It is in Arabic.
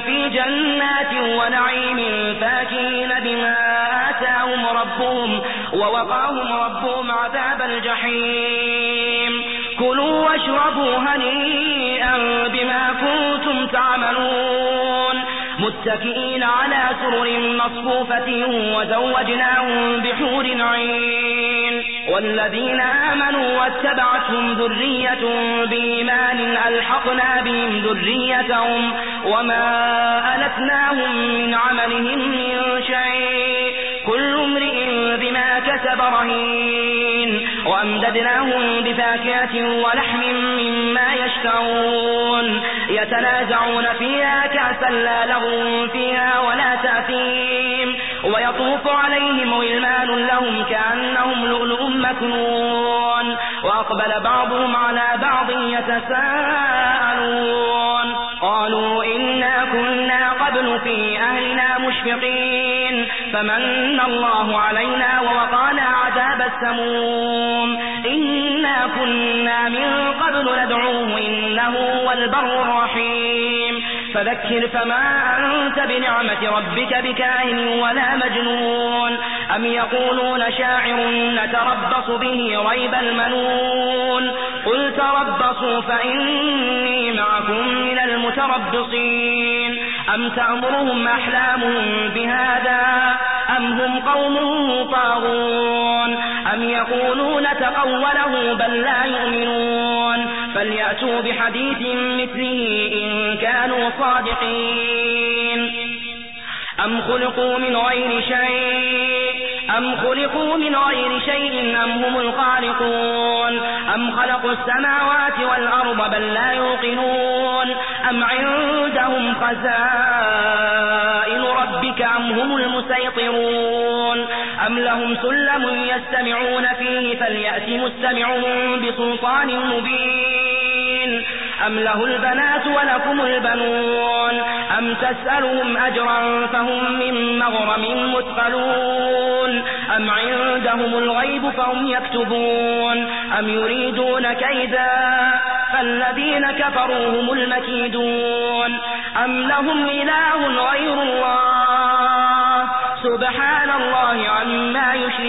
في جنات ونعيم فاكين بما آتاهم ربهم ووقاهم ربهم عذاب الجحيم. كلوا واشربوا هنيئا بما كنتم تعملون. متكئين على سرر مصفوفة وزوجناهم بحور عين. والذين آمنوا واتبعتهم ذرية بإيمان ألحقنا بهم ذريتهم وما ألتناهم من عملهم من شيء. كل امرئ بما كسب رهين. وأمددناهم بفاكهة ولحم مما يشتعون يتنازعون فيها كأسا لا لغو فيها ولا تأثيم ويطوف عليهم ولمان لهم كأنهم لؤلؤ مكنون وأقبل بعضهم على بعض يتساءلون. قالوا إنا كنا قبل في أهلنا مشفقين. فمن الله علينا ووقانا عذاب السموم. إنا كنا من قبل ندعوه إنه هو البر الرحيم. فذكر فما أنت بنعمة ربك بكاهن ولا مجنون. أم يقولون شاعر نتربص به ريب المنون. قل تربصوا فإني معكم من المتربصين. أم تأمرهم أحلامهم بهذا؟ أم هم قوم طاغون أم يقولون تقوله بل لا يؤمنون فليأتوا بحديث مثله إن كانوا صادقين أم خلقوا من غير شيء أم خلقوا من غير شيء أم هم الخالقون أم خلقوا السماوات والأرض بل لا يوقنون أم عندهم خزائن ربك أم هم المسيطرون لهم سلم يستمعون فيه فليأت مستمعهم بسلطان مبين. أم له البنات ولكم البنون. أم تسألهم أجرا فهم من مغرم مثقلون. أم عندهم الغيب فهم يكتبون. أم يريدون كيدا فالذين كفروا هم المكيدون. أم لهم إله غير الله. سبحان الله عما